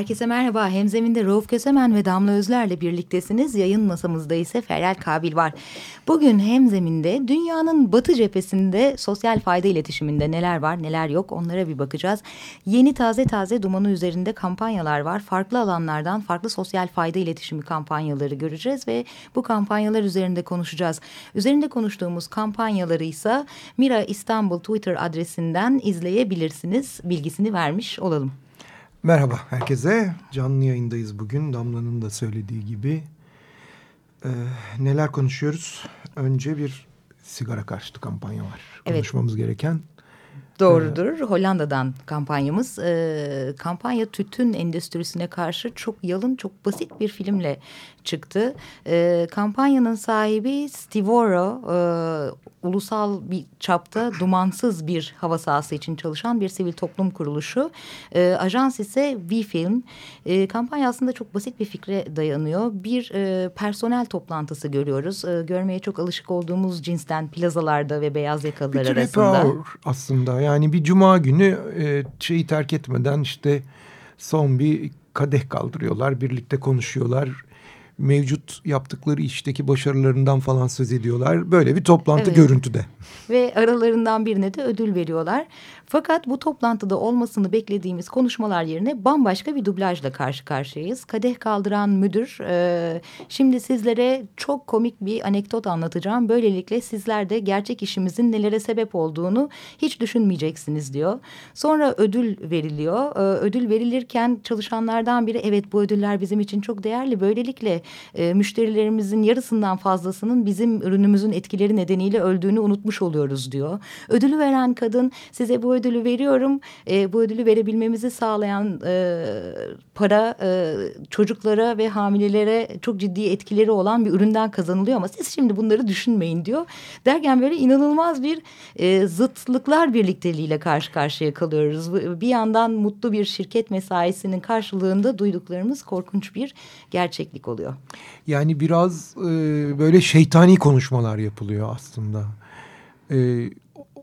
Herkese merhaba. Hemzeminde Rauf Kösemen ve Damla Özler'le birliktesiniz. Yayın masamızda ise Feryal Kabil var. Bugün Hemzeminde dünyanın batı cephesinde sosyal fayda iletişiminde neler var neler yok onlara bir bakacağız. Yeni taze taze dumanı üzerinde kampanyalar var. Farklı alanlardan farklı sosyal fayda iletişimi kampanyaları göreceğiz ve bu kampanyalar üzerinde konuşacağız. Üzerinde konuştuğumuz kampanyaları ise Mira İstanbul Twitter adresinden izleyebilirsiniz. Bilgisini vermiş olalım. Merhaba herkese. Canlı yayındayız bugün. Damla'nın da söylediği gibi. Ee, neler konuşuyoruz? Önce bir sigara karşıtı kampanya var. Evet. Konuşmamız gereken. Doğrudur. Ee, Hollanda'dan kampanyamız. Ee, kampanya tütün endüstrisine karşı çok yalın, çok basit bir filmle çıktı. Ee, kampanyanın sahibi Stivoro, e, ulusal bir çapta dumansız bir hava sahası için çalışan bir sivil toplum kuruluşu. E, ajans ise V-Film. E, kampanya aslında çok basit bir fikre dayanıyor. Bir e, personel toplantısı görüyoruz. E, görmeye çok alışık olduğumuz cinsten plazalarda ve beyaz yakalılar bir arasında. Bir aslında yani bir cuma günü e, şeyi terk etmeden işte son bir kadeh kaldırıyorlar. Birlikte konuşuyorlar mevcut yaptıkları işteki başarılarından falan söz ediyorlar. Böyle bir toplantı evet. görüntüde. Ve aralarından birine de ödül veriyorlar. Fakat bu toplantıda olmasını beklediğimiz konuşmalar yerine bambaşka bir dublajla karşı karşıyayız. Kadeh kaldıran müdür e, şimdi sizlere çok komik bir anekdot anlatacağım. Böylelikle sizler de gerçek işimizin nelere sebep olduğunu hiç düşünmeyeceksiniz diyor. Sonra ödül veriliyor. E, ödül verilirken çalışanlardan biri evet bu ödüller bizim için çok değerli. Böylelikle e, müşterilerimizin yarısından fazlasının bizim ürünümüzün etkileri nedeniyle öldüğünü unutmuş oluyoruz diyor. Ödülü veren kadın size bu ödülü veriyorum. E, bu ödülü verebilmemizi sağlayan e, para e, çocuklara ve hamilelere çok ciddi etkileri olan bir üründen kazanılıyor ama siz şimdi bunları düşünmeyin diyor. Derken böyle inanılmaz bir e, zıtlıklar birlikteliğiyle karşı karşıya kalıyoruz. Bir yandan mutlu bir şirket mesaisinin karşılığında duyduklarımız korkunç bir gerçeklik oluyor. Yani biraz e, böyle şeytani konuşmalar yapılıyor aslında. E,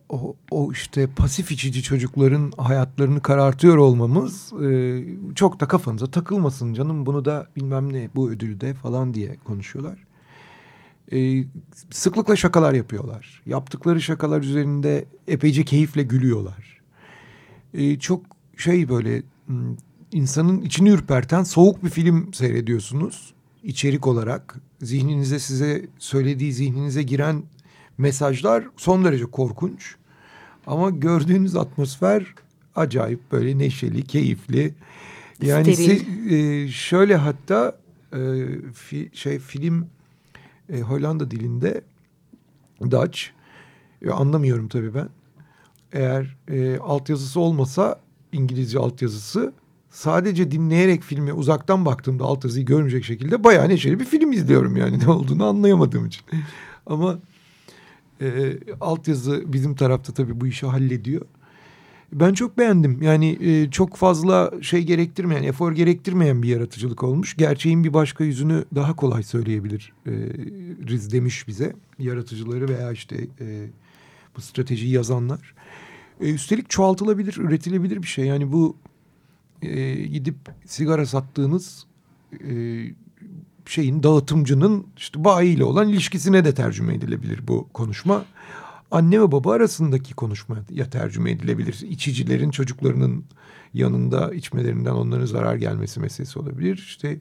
o, o işte pasif içici çocukların hayatlarını karartıyor olmamız e, çok da kafanıza takılmasın canım bunu da bilmem ne bu ödülü de falan diye konuşuyorlar. E, sıklıkla şakalar yapıyorlar. Yaptıkları şakalar üzerinde epeyce keyifle gülüyorlar. E, çok şey böyle insanın içini ürperten soğuk bir film seyrediyorsunuz içerik olarak. Zihninize size söylediği zihninize giren mesajlar son derece korkunç. Ama gördüğünüz atmosfer acayip böyle neşeli, keyifli. Yani siz, e, şöyle hatta e, fi, şey film e, Hollanda dilinde Dutch e, anlamıyorum tabii ben. Eğer e, altyazısı olmasa İngilizce altyazısı sadece dinleyerek filme uzaktan baktığımda altyazıyı görmeyecek şekilde bayağı neşeli bir film izliyorum yani ne olduğunu anlayamadığım için. Ama e, altyazı bizim tarafta tabii bu işi hallediyor. Ben çok beğendim. Yani e, çok fazla şey gerektirmeyen, efor gerektirmeyen bir yaratıcılık olmuş. Gerçeğin bir başka yüzünü daha kolay söyleyebilir e, Riz demiş bize. Yaratıcıları veya işte e, bu stratejiyi yazanlar. E, üstelik çoğaltılabilir, üretilebilir bir şey. Yani bu e, gidip sigara sattığınız e, şeyin dağıtımcının işte bayiyle olan ilişkisine de tercüme edilebilir bu konuşma. Anne ve baba arasındaki konuşmaya tercüme edilebilir. İçicilerin çocuklarının yanında içmelerinden onların zarar gelmesi meselesi olabilir. İşte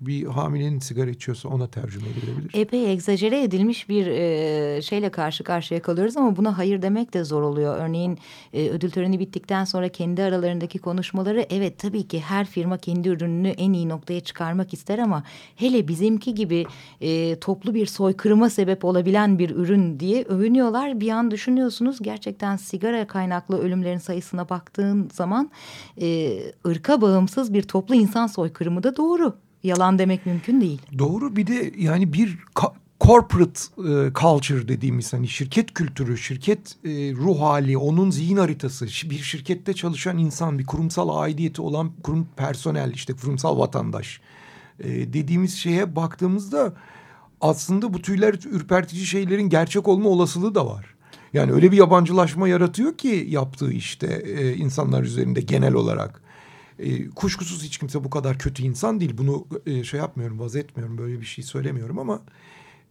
bir hamilenin sigara içiyorsa ona tercüme edilebilir. Epey egzajere edilmiş bir e, şeyle karşı karşıya kalıyoruz ama buna hayır demek de zor oluyor. Örneğin e, ödül töreni bittikten sonra kendi aralarındaki konuşmaları evet tabii ki her firma kendi ürününü en iyi noktaya çıkarmak ister ama hele bizimki gibi e, toplu bir soykırıma sebep olabilen bir ürün diye övünüyorlar. Bir an düşünüyorsunuz gerçekten sigara kaynaklı ölümlerin sayısına baktığın zaman e, ırka bağımsız bir toplu insan soykırımı da doğru. Yalan demek mümkün değil. Doğru bir de yani bir corporate e, culture dediğimiz hani şirket kültürü, şirket e, ruh hali, onun zihin haritası, bir şirkette çalışan insan, bir kurumsal aidiyeti olan kurum personel, işte kurumsal vatandaş e, dediğimiz şeye baktığımızda aslında bu tüyler ürpertici şeylerin gerçek olma olasılığı da var. Yani öyle bir yabancılaşma yaratıyor ki yaptığı işte insanlar üzerinde genel olarak. E, kuşkusuz hiç kimse bu kadar kötü insan değil. Bunu e, şey yapmıyorum, vaz etmiyorum, böyle bir şey söylemiyorum ama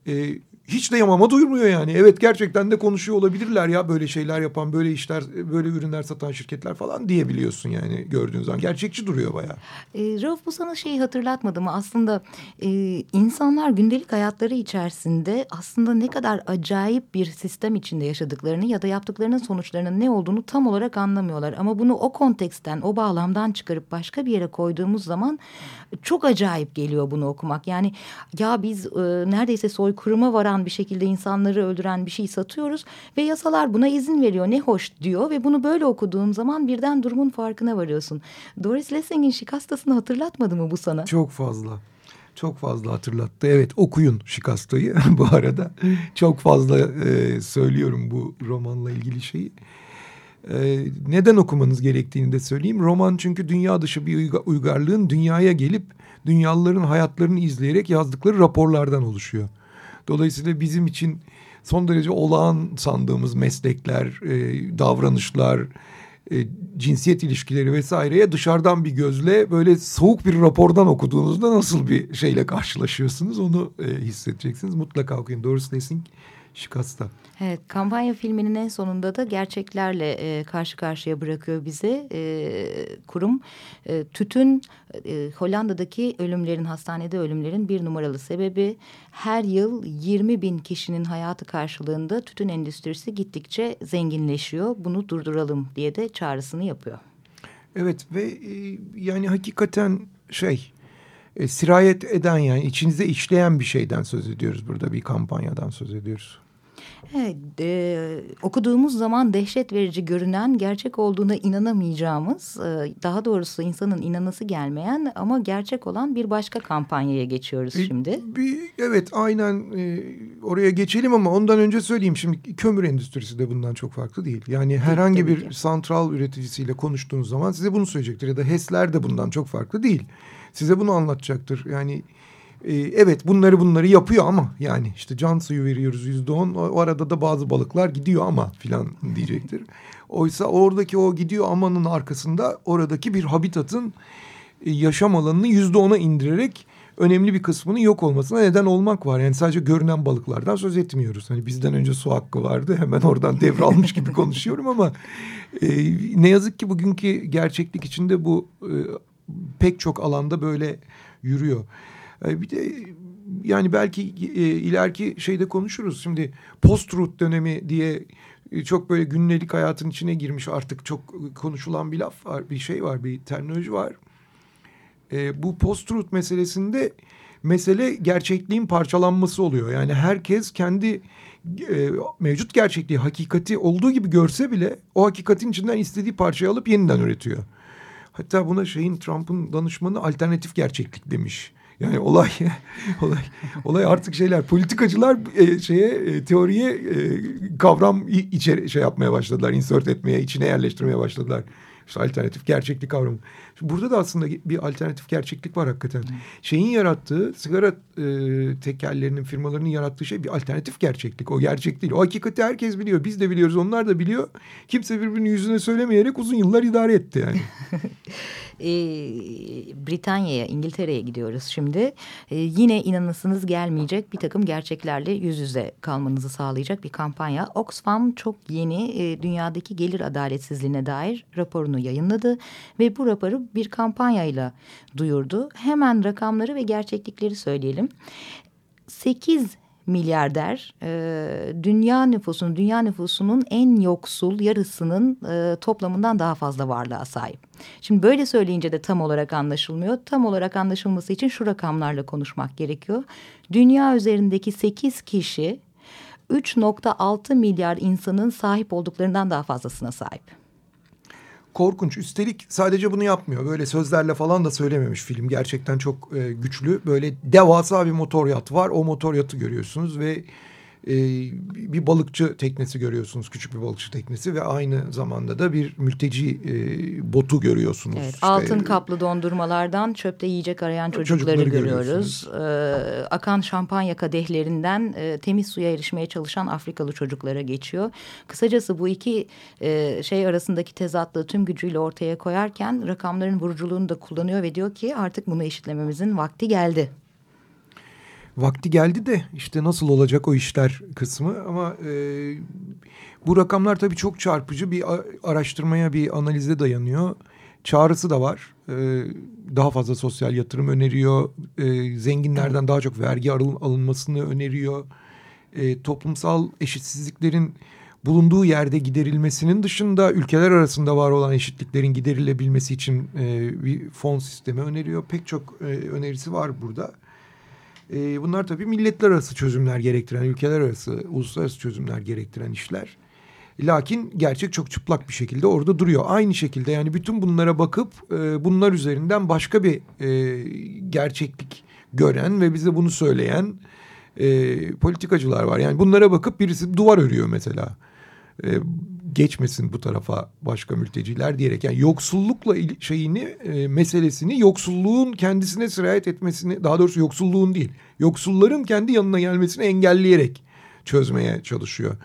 e, hiç de yamama duyurmuyor yani. Evet gerçekten de konuşuyor olabilirler ya böyle şeyler yapan, böyle işler, böyle ürünler satan şirketler falan diyebiliyorsun yani gördüğün zaman. Gerçekçi duruyor bayağı. E, Rauf bu sana şeyi hatırlatmadı mı? Aslında e, insanlar gündelik hayatları içerisinde aslında ne kadar acayip bir sistem içinde yaşadıklarını ya da yaptıklarının sonuçlarının ne olduğunu tam olarak anlamıyorlar. Ama bunu o konteksten, o bağlamdan çıkarıp başka bir yere koyduğumuz zaman çok acayip geliyor bunu okumak. Yani ya biz e, neredeyse soykırıma varan bir şekilde insanları öldüren bir şey satıyoruz ve yasalar buna izin veriyor. Ne hoş diyor ve bunu böyle okuduğum zaman birden durumun farkına varıyorsun. Doris Lessing'in şikastasını hatırlatmadı mı bu sana? Çok fazla. Çok fazla hatırlattı. Evet okuyun Şikasta'yı bu arada. Çok fazla e, söylüyorum bu romanla ilgili şeyi. E, neden okumanız gerektiğini de söyleyeyim. Roman çünkü dünya dışı bir uygarlığın dünyaya gelip dünyalıların hayatlarını izleyerek yazdıkları raporlardan oluşuyor. Dolayısıyla bizim için son derece olağan sandığımız meslekler, e, davranışlar, e, cinsiyet ilişkileri vesaireye dışarıdan bir gözle böyle soğuk bir rapordan okuduğunuzda nasıl bir şeyle karşılaşıyorsunuz onu e, hissedeceksiniz. Mutlaka okuyun. Doris Lessing Şikasta. Evet, kampanya filminin en sonunda da gerçeklerle e, karşı karşıya bırakıyor bizi e, kurum. E, tütün e, Hollanda'daki ölümlerin, hastanede ölümlerin bir numaralı sebebi. Her yıl 20 bin kişinin hayatı karşılığında tütün endüstrisi gittikçe zenginleşiyor. Bunu durduralım diye de çağrısını yapıyor. Evet ve e, yani hakikaten şey e, sirayet eden yani içinize işleyen bir şeyden söz ediyoruz burada bir kampanyadan söz ediyoruz. Evet, e, okuduğumuz zaman dehşet verici görünen, gerçek olduğuna inanamayacağımız, e, daha doğrusu insanın inanası gelmeyen ama gerçek olan bir başka kampanyaya geçiyoruz e, şimdi. Bir, evet, aynen e, oraya geçelim ama ondan önce söyleyeyim. Şimdi kömür endüstrisi de bundan çok farklı değil. Yani herhangi bir santral üreticisiyle konuştuğunuz zaman size bunu söyleyecektir. Ya da HES'ler de bundan çok farklı değil. Size bunu anlatacaktır. Yani ee, evet bunları bunları yapıyor ama yani işte can suyu veriyoruz yüzde on o arada da bazı balıklar gidiyor ama filan diyecektir. Oysa oradaki o gidiyor amanın arkasında oradaki bir habitatın e, yaşam alanını yüzde ona indirerek önemli bir kısmının yok olmasına neden olmak var. Yani sadece görünen balıklardan söz etmiyoruz. Hani bizden önce su hakkı vardı hemen oradan devralmış gibi konuşuyorum ama e, ne yazık ki bugünkü gerçeklik içinde bu e, pek çok alanda böyle yürüyor. E, bir de yani belki e, ileriki şeyde konuşuruz. Şimdi post-truth dönemi diye e, çok böyle günlük hayatın içine girmiş artık çok konuşulan bir laf var, bir şey var, bir terminoloji var. E, bu post-truth meselesinde mesele gerçekliğin parçalanması oluyor. Yani herkes kendi e, mevcut gerçekliği, hakikati olduğu gibi görse bile o hakikatin içinden istediği parçayı alıp yeniden üretiyor. Hatta buna şeyin Trump'ın danışmanı alternatif gerçeklik demiş. Yani olay olay olay artık şeyler politikacılar e, şeye e, teoriye e, kavram içeri şey yapmaya başladılar. insert etmeye, içine yerleştirmeye başladılar. İşte alternatif gerçeklik kavramı. Burada da aslında bir alternatif gerçeklik var hakikaten. Hmm. Şeyin yarattığı, sigara e, tekellerinin, firmalarının yarattığı şey bir alternatif gerçeklik. O gerçek değil. O hakikati herkes biliyor. Biz de biliyoruz, onlar da biliyor. Kimse birbirinin yüzüne söylemeyerek uzun yıllar idare etti yani. E, Britanya'ya, İngiltere'ye gidiyoruz şimdi. E, yine inanısınız gelmeyecek bir takım gerçeklerle yüz yüze kalmanızı sağlayacak bir kampanya. Oxfam çok yeni e, dünyadaki gelir adaletsizliğine dair raporunu yayınladı. Ve bu raporu bir kampanyayla duyurdu. Hemen rakamları ve gerçeklikleri söyleyelim. 8 milyarder e, dünya nüfusunun dünya nüfusunun en yoksul yarısının e, toplamından daha fazla varlığa sahip. Şimdi böyle söyleyince de tam olarak anlaşılmıyor. Tam olarak anlaşılması için şu rakamlarla konuşmak gerekiyor. Dünya üzerindeki 8 kişi 3.6 milyar insanın sahip olduklarından daha fazlasına sahip korkunç. Üstelik sadece bunu yapmıyor. Böyle sözlerle falan da söylememiş film. Gerçekten çok e, güçlü. Böyle devasa bir motor yat var. O motor yatı görüyorsunuz ve e, bir balıkçı teknesi görüyorsunuz. Küçük bir balıkçı teknesi ve aynı zamanda da bir mülteci e, botu görüyorsunuz. Evet, işte, altın kaplı dondurmalardan çöpte yiyecek arayan çocukları, çocukları görüyoruz. Ee, akan şampanya kadehlerinden e, temiz suya erişmeye çalışan Afrikalı çocuklara geçiyor. Kısacası bu iki e, şey arasındaki tezatlığı tüm gücüyle ortaya koyarken rakamların vuruculuğunu da kullanıyor ve diyor ki artık bunu eşitlememizin vakti geldi vakti geldi de işte nasıl olacak o işler kısmı ama e, bu rakamlar tabii çok çarpıcı bir araştırmaya bir analize dayanıyor. Çağrısı da var. E, daha fazla sosyal yatırım öneriyor. E, zenginlerden daha çok vergi alınmasını öneriyor. E, toplumsal eşitsizliklerin bulunduğu yerde giderilmesinin dışında ülkeler arasında var olan eşitliklerin giderilebilmesi için e, bir fon sistemi öneriyor. Pek çok e, önerisi var burada. E, bunlar tabii milletler arası çözümler gerektiren, ülkeler arası, uluslararası çözümler gerektiren işler. Lakin gerçek çok çıplak bir şekilde orada duruyor. Aynı şekilde yani bütün bunlara bakıp e, bunlar üzerinden başka bir e, gerçeklik gören ve bize bunu söyleyen e, politikacılar var. Yani bunlara bakıp birisi duvar örüyor mesela. E, geçmesin bu tarafa başka mülteciler diyerek yani yoksullukla şeyini e, meselesini yoksulluğun kendisine sirayet etmesini daha doğrusu yoksulluğun değil yoksulların kendi yanına gelmesini engelleyerek çözmeye çalışıyor.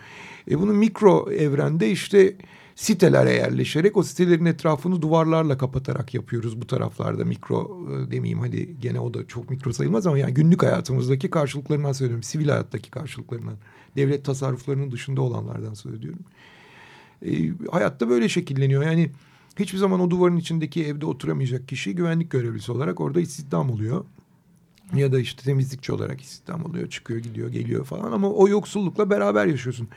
E, bunu mikro evrende işte sitelere yerleşerek o sitelerin etrafını duvarlarla kapatarak yapıyoruz bu taraflarda. Mikro e, demeyeyim hadi gene o da çok mikro sayılmaz ama yani günlük hayatımızdaki karşılıklarından söylüyorum. Sivil hayattaki karşılıklarından devlet tasarruflarının dışında olanlardan söylüyorum e, hayatta böyle şekilleniyor. Yani hiçbir zaman o duvarın içindeki evde oturamayacak kişi güvenlik görevlisi olarak orada istihdam oluyor. Ya da işte temizlikçi olarak istihdam oluyor. Çıkıyor gidiyor geliyor falan ama o yoksullukla beraber yaşıyorsun.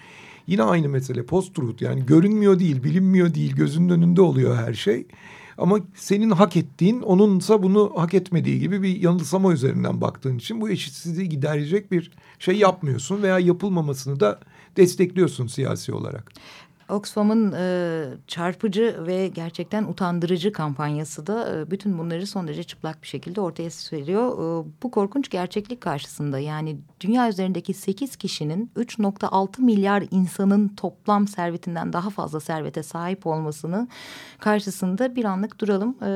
Yine aynı mesele post-truth yani görünmüyor değil bilinmiyor değil gözünün önünde oluyor her şey. Ama senin hak ettiğin onunsa bunu hak etmediği gibi bir yanılsama üzerinden baktığın için bu eşitsizliği giderecek bir şey yapmıyorsun veya yapılmamasını da destekliyorsun siyasi olarak. Oxfam'ın e, çarpıcı ve gerçekten utandırıcı kampanyası da e, bütün bunları son derece çıplak bir şekilde ortaya seriyor. E, bu korkunç gerçeklik karşısında yani dünya üzerindeki sekiz kişinin 3.6 milyar insanın toplam servetinden daha fazla servete sahip olmasını karşısında bir anlık duralım e,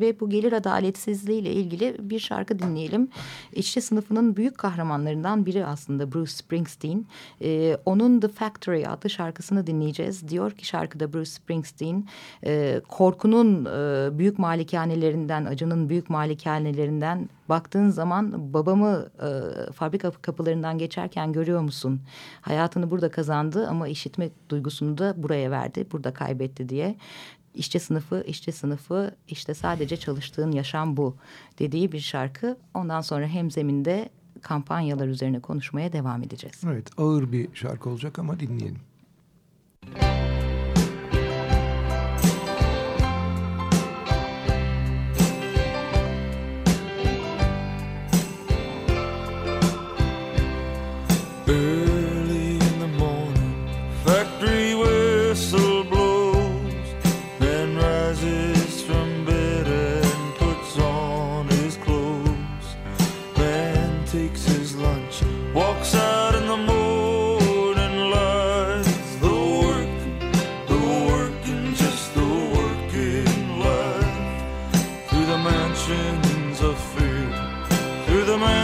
ve bu gelir adaletsizliği ile ilgili bir şarkı dinleyelim. İşçi sınıfının büyük kahramanlarından biri aslında Bruce Springsteen. E, onun The Factory adlı şarkısını dinleyeceğiz dinleyeceğiz. Diyor ki şarkıda Bruce Springsteen e, korkunun e, büyük malikanelerinden, acının büyük malikanelerinden baktığın zaman babamı e, fabrika kapılarından geçerken görüyor musun? Hayatını burada kazandı ama işitme duygusunu da buraya verdi, burada kaybetti diye. İşçi sınıfı, işçi sınıfı işte sadece çalıştığın yaşam bu dediği bir şarkı. Ondan sonra hemzeminde kampanyalar üzerine konuşmaya devam edeceğiz. Evet ağır bir şarkı olacak ama dinleyelim.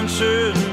Factory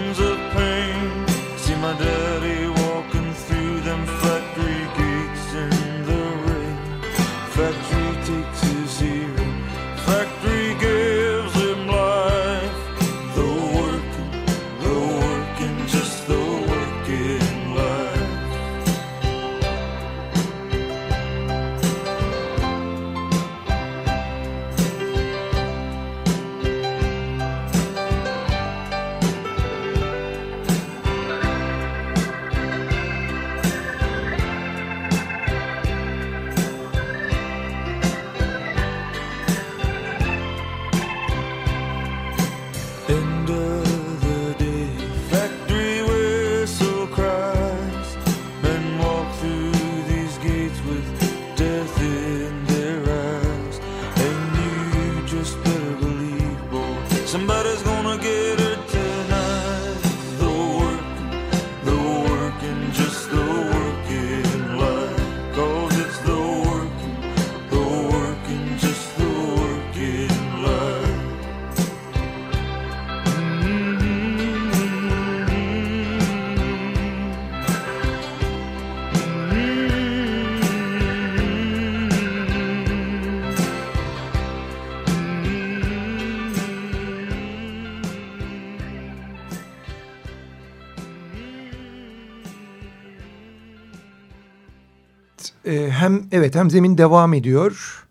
Ee, hem evet hem zemin devam ediyor.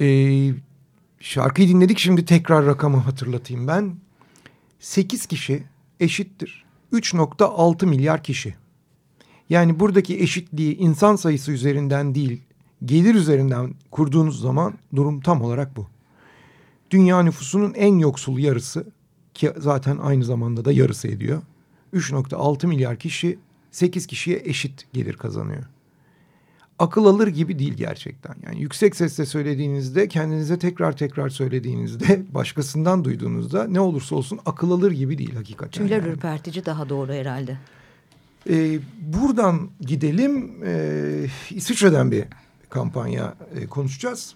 Ee, şarkıyı dinledik şimdi tekrar rakamı hatırlatayım ben. 8 kişi eşittir 3.6 milyar kişi. Yani buradaki eşitliği insan sayısı üzerinden değil gelir üzerinden kurduğunuz zaman durum tam olarak bu. Dünya nüfusunun en yoksul yarısı ki zaten aynı zamanda da yarısı ediyor. 3.6 milyar kişi 8 kişiye eşit gelir kazanıyor akıl alır gibi değil gerçekten. Yani yüksek sesle söylediğinizde, kendinize tekrar tekrar söylediğinizde, başkasından duyduğunuzda ne olursa olsun akıl alır gibi değil hakikaten. Tüyler yani. ürpertici daha doğru herhalde. Ee, buradan gidelim. Ee, İsviçre'den bir kampanya e, konuşacağız.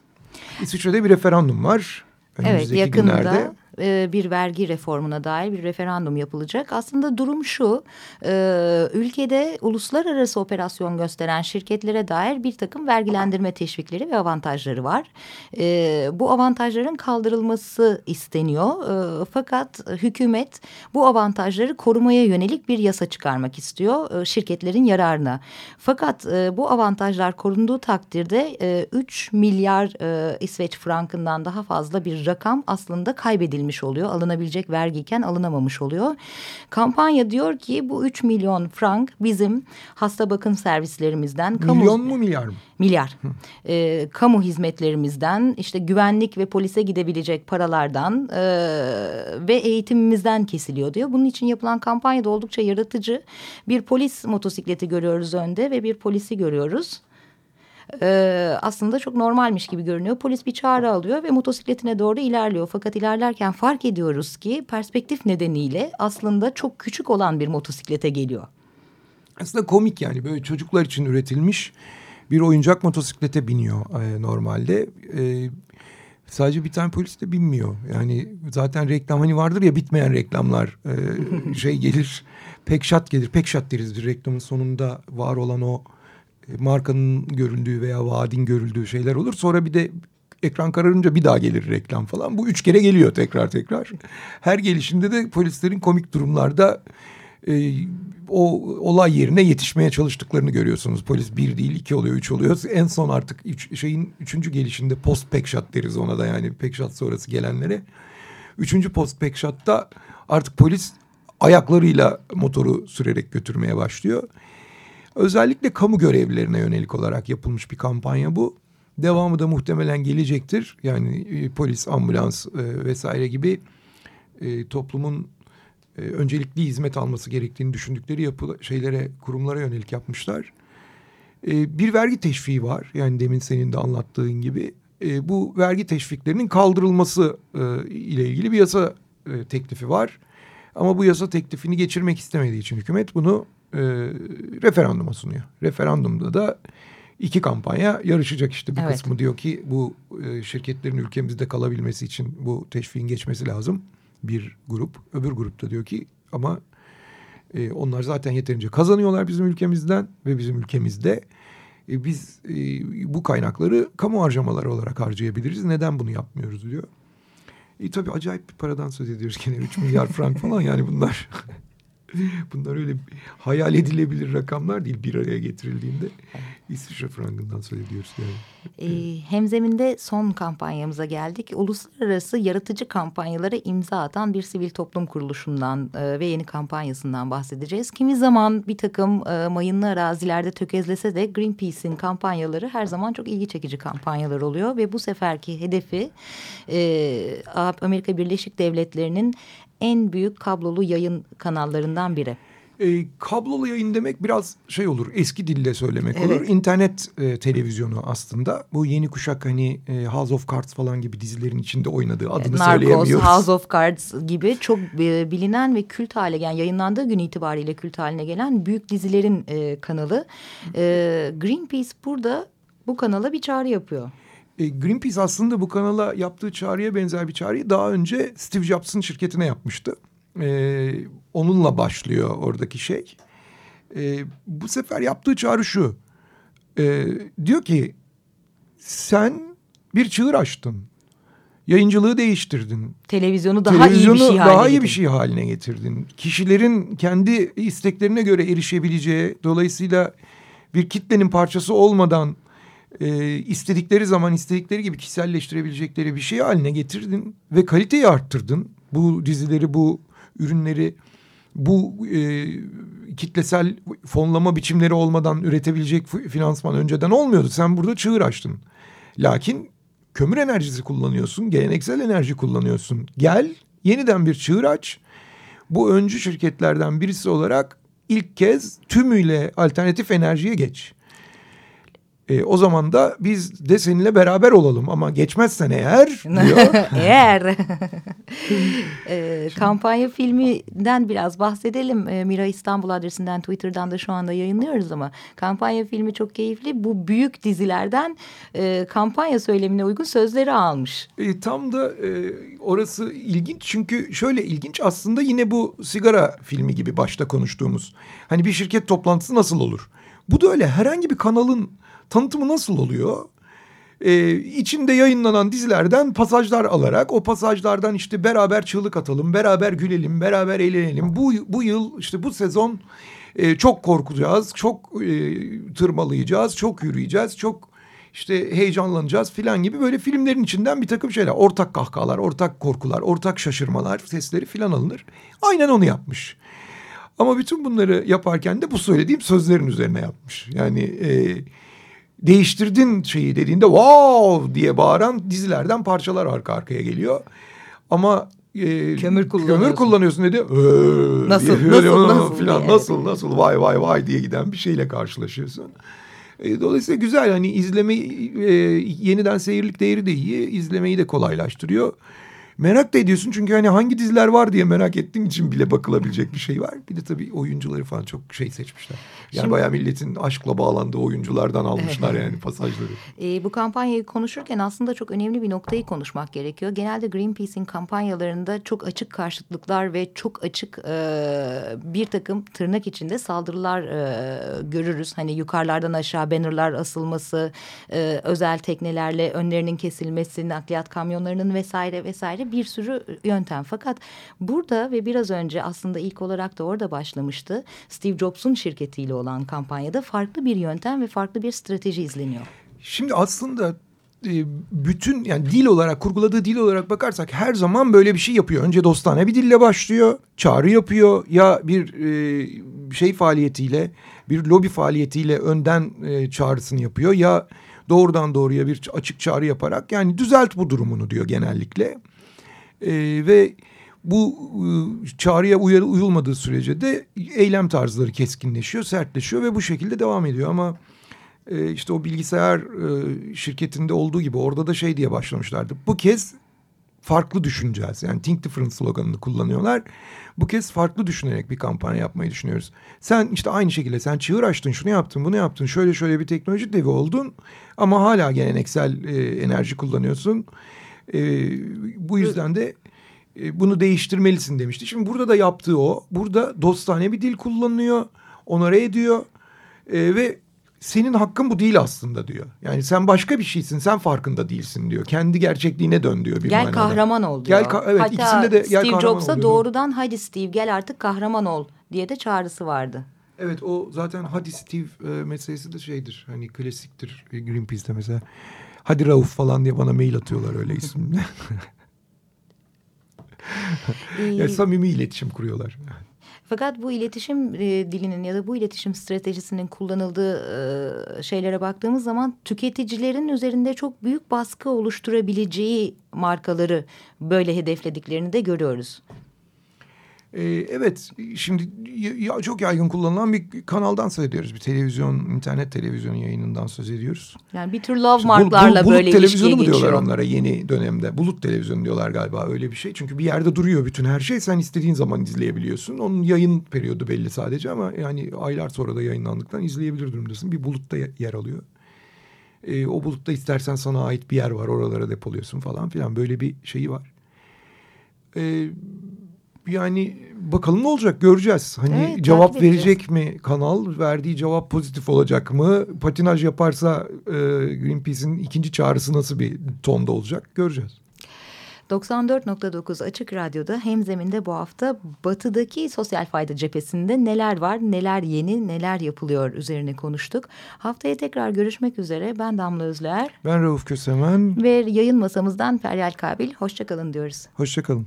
İsviçre'de bir referandum var. Evet Önümüzdeki yakında günlerde. E, bir vergi reformuna dair bir referandum yapılacak. Aslında durum şu e, ülkede uluslararası operasyon gösteren şirketlere dair bir takım vergilendirme teşvikleri ve avantajları var. E, bu avantajların kaldırılması isteniyor. E, fakat hükümet bu avantajları korumaya yönelik bir yasa çıkarmak istiyor e, şirketlerin yararına. Fakat e, bu avantajlar korunduğu takdirde e, 3 milyar e, İsveç frankından daha fazla bir rakam aslında kaybedilmiş oluyor. Alınabilecek vergiyken alınamamış oluyor. Kampanya diyor ki bu 3 milyon frank bizim hasta bakım servislerimizden kamu Milyon mu milyar mı? milyar. Ee, kamu hizmetlerimizden işte güvenlik ve polise gidebilecek paralardan e, ve eğitimimizden kesiliyor diyor. Bunun için yapılan kampanya da oldukça yaratıcı. Bir polis motosikleti görüyoruz önde ve bir polisi görüyoruz. Ee, aslında çok normalmiş gibi görünüyor. Polis bir çağrı alıyor ve motosikletine doğru ilerliyor. Fakat ilerlerken fark ediyoruz ki perspektif nedeniyle aslında çok küçük olan bir motosiklete geliyor. Aslında komik yani böyle çocuklar için üretilmiş bir oyuncak motosiklete biniyor e, normalde. E, sadece bir tane polis de binmiyor. Yani zaten reklam hani vardır ya bitmeyen reklamlar e, şey gelir pek şat gelir. Pek şat deriz bir reklamın sonunda var olan o e, markanın görüldüğü veya vaadin görüldüğü şeyler olur. Sonra bir de ekran kararınca bir daha gelir reklam falan. Bu üç kere geliyor tekrar tekrar. Her gelişinde de polislerin komik durumlarda e, o olay yerine yetişmeye çalıştıklarını görüyorsunuz. Polis bir değil iki oluyor üç oluyor. En son artık üç, şeyin üçüncü gelişinde post pek shot deriz ona da yani pek shot sonrası gelenlere. Üçüncü post pek shot'ta artık polis ayaklarıyla motoru sürerek götürmeye başlıyor. Özellikle kamu görevlilerine yönelik olarak yapılmış bir kampanya bu. Devamı da muhtemelen gelecektir. Yani e, polis, ambulans e, vesaire gibi e, toplumun e, öncelikli hizmet alması gerektiğini düşündükleri yapı şeylere, kurumlara yönelik yapmışlar. E, bir vergi teşviği var. Yani demin senin de anlattığın gibi. E, bu vergi teşviklerinin kaldırılması e, ile ilgili bir yasa e, teklifi var. Ama bu yasa teklifini geçirmek istemediği için hükümet bunu e, referanduma sunuyor. Referandumda da iki kampanya yarışacak işte bir Evet. kısmı diyor ki bu e, şirketlerin ülkemizde kalabilmesi için bu teşviğin geçmesi lazım bir grup. Öbür grupta diyor ki ama e, onlar zaten yeterince kazanıyorlar bizim ülkemizden ve bizim ülkemizde e, biz e, bu kaynakları kamu harcamaları olarak harcayabiliriz. Neden bunu yapmıyoruz diyor. E, tabii acayip bir paradan söz ediyoruz gene 3 milyar frank falan yani bunlar. Bunlar öyle hayal edilebilir rakamlar değil bir araya getirildiğinde. İsviçre frangından söz ediyoruz yani. Ee, hemzeminde son kampanyamıza geldik. Uluslararası yaratıcı kampanyalara imza atan bir sivil toplum kuruluşundan e, ve yeni kampanyasından bahsedeceğiz. Kimi zaman bir takım e, mayınlı arazilerde tökezlese de Greenpeace'in kampanyaları her zaman çok ilgi çekici kampanyalar oluyor. Ve bu seferki hedefi e, Amerika Birleşik Devletleri'nin en büyük kablolu yayın kanallarından biri. E, kablolu yayın demek biraz şey olur eski dille söylemek Evet. olur. İnternet e, televizyonu aslında. Bu yeni kuşak hani e, House of Cards falan gibi dizilerin içinde oynadığı adını Narcos, söyleyemiyoruz. House of Cards gibi çok e, bilinen ve kült hale gelen, yayınlandığı gün itibariyle kült haline gelen büyük dizilerin e, kanalı. E, Greenpeace burada bu kanala bir çağrı yapıyor. E, Greenpeace aslında bu kanala yaptığı çağrıya benzer bir çağrıyı daha önce Steve Jobs'ın şirketine yapmıştı. E, onunla başlıyor oradaki şey. E, bu sefer yaptığı çağrı şu. E, diyor ki sen bir çığır açtın. Yayıncılığı değiştirdin. Televizyonu daha Televizyonu iyi bir şey daha haline iyi bir şey haline getirdin. Kişilerin kendi isteklerine göre erişebileceği, dolayısıyla bir kitlenin parçası olmadan e, istedikleri zaman istedikleri gibi kişiselleştirebilecekleri bir şey haline getirdin ve kaliteyi arttırdın. Bu dizileri, bu ürünleri, bu e, kitlesel fonlama biçimleri olmadan üretebilecek fi- finansman önceden olmuyordu. Sen burada çığır açtın. Lakin kömür enerjisi kullanıyorsun, geleneksel enerji kullanıyorsun. Gel yeniden bir çığır aç. Bu öncü şirketlerden birisi olarak ilk kez tümüyle alternatif enerjiye geç. E, o zaman da biz de seninle beraber olalım ama geçmezsen eğer diyor. Eğer e, kampanya filminden biraz bahsedelim. E, Mira İstanbul adresinden Twitter'dan da şu anda yayınlıyoruz ama kampanya filmi çok keyifli. Bu büyük dizilerden e, kampanya söylemine uygun sözleri almış. E, tam da e, orası ilginç çünkü şöyle ilginç aslında yine bu sigara filmi gibi başta konuştuğumuz. Hani bir şirket toplantısı nasıl olur? Bu da öyle herhangi bir kanalın tanıtımı nasıl oluyor? E, içinde yayınlanan dizilerden pasajlar alarak o pasajlardan işte beraber çığlık atalım, beraber gülelim, beraber eğlenelim. Bu, bu yıl işte bu sezon e, çok korkacağız, çok e, tırmalayacağız, çok yürüyeceğiz, çok işte heyecanlanacağız filan gibi böyle filmlerin içinden bir takım şeyler. Ortak kahkahalar, ortak korkular, ortak şaşırmalar sesleri filan alınır. Aynen onu yapmış. Ama bütün bunları yaparken de bu söylediğim sözlerin üzerine yapmış. Yani e, değiştirdin şeyi dediğinde wow diye bağıran dizilerden parçalar arka arkaya geliyor. Ama e, Kömür kullanıyorsun. Kömür kullanıyorsun dedi. "Ee," Nasıl, diye nasıl, nasıl filan, diye. nasıl nasıl vay vay vay diye giden bir şeyle karşılaşıyorsun. E, dolayısıyla güzel hani izleme e, yeniden seyirlik değeri de iyi izlemeyi de kolaylaştırıyor. Merak da ediyorsun çünkü hani hangi diziler var diye merak ettiğim için bile bakılabilecek bir şey var. Bir de tabii oyuncuları falan çok şey seçmişler. Yani Şimdi- bayağı milletin aşkla bağlandığı oyunculardan almışlar yani pasajları. E, bu kampanyayı konuşurken aslında çok önemli bir noktayı konuşmak gerekiyor. Genelde Greenpeace'in kampanyalarında çok açık karşıtlıklar ve çok açık e, bir takım tırnak içinde saldırılar e, görürüz. Hani yukarılardan aşağı bannerlar asılması, e, özel teknelerle önlerinin kesilmesi, nakliyat kamyonlarının vesaire vesaire bir sürü yöntem. Fakat burada ve biraz önce aslında ilk olarak da orada başlamıştı. Steve Jobs'un şirketiyle olan kampanyada farklı bir yöntem ve farklı bir strateji izleniyor. Şimdi aslında e, bütün yani dil olarak kurguladığı dil olarak bakarsak her zaman böyle bir şey yapıyor. Önce dostane bir dille başlıyor, çağrı yapıyor ya bir e, şey faaliyetiyle, bir lobi faaliyetiyle önden e, çağrısını yapıyor ya doğrudan doğruya bir açık çağrı yaparak yani düzelt bu durumunu diyor genellikle. E, ve bu e, çağrıya uyar, uyulmadığı sürece de eylem tarzları keskinleşiyor, sertleşiyor ve bu şekilde devam ediyor ama e, işte o bilgisayar e, şirketinde olduğu gibi orada da şey diye başlamışlardı. Bu kez farklı düşüneceğiz. Yani think different sloganını kullanıyorlar. Bu kez farklı düşünerek bir kampanya yapmayı düşünüyoruz. Sen işte aynı şekilde sen çığır açtın, şunu yaptın, bunu yaptın. Şöyle şöyle bir teknoloji devi oldun. Ama hala geleneksel e, enerji kullanıyorsun. E, bu yüzden de e, bunu değiştirmelisin demişti. Şimdi burada da yaptığı o. Burada dostane bir dil kullanıyor. Onore ediyor. E, ve senin hakkın bu değil aslında diyor. Yani sen başka bir şeysin, sen farkında değilsin diyor. Kendi gerçekliğine dön diyor bir Gel manada. kahraman ol diyor. Gel ka- evet, Hatta ikisinde de gel Steve Jobs'a doğrudan hadi Steve gel artık kahraman ol diye de çağrısı vardı. Evet o zaten hadi Steve e, meselesi de şeydir. Hani klasiktir Greenpeace'te mesela. Hadi Rauf falan diye bana mail atıyorlar öyle isimle. Yani samimi iletişim kuruyorlar. Fakat bu iletişim e, dilinin ya da bu iletişim stratejisinin kullanıldığı e, şeylere baktığımız zaman tüketicilerin üzerinde çok büyük baskı oluşturabileceği markaları böyle hedeflediklerini de görüyoruz. Ee, evet şimdi ya, çok yaygın kullanılan bir kanaldan söz ediyoruz. Bir televizyon, internet televizyon yayınından söz ediyoruz. Yani bir tür love marklarla bulut böyle televizyonu mu diyorlar geçiyor. onlara yeni dönemde? Bulut televizyonu diyorlar galiba öyle bir şey. Çünkü bir yerde duruyor bütün her şey. Sen istediğin zaman izleyebiliyorsun. Onun yayın periyodu belli sadece ama yani aylar sonra da yayınlandıktan izleyebilir durumdasın. Bir bulutta ye- yer alıyor. Ee, o bulutta istersen sana ait bir yer var. Oralara depoluyorsun falan filan. Böyle bir şeyi var. Ee, yani bakalım ne olacak göreceğiz. Hani Evet, cevap verecek mi kanal? Verdiği cevap pozitif olacak mı? Patinaj yaparsa e, Greenpeace'in ikinci çağrısı nasıl bir tonda olacak? Göreceğiz. 94.9 Açık Radyo'da Hemzemin'de bu hafta batıdaki sosyal fayda cephesinde neler var, neler yeni, neler yapılıyor üzerine konuştuk. Haftaya tekrar görüşmek üzere. Ben Damla Özler Ben Rauf Kösemen. ve yayın masamızdan Feryal Kabil. Hoşçakalın diyoruz. Hoşçakalın.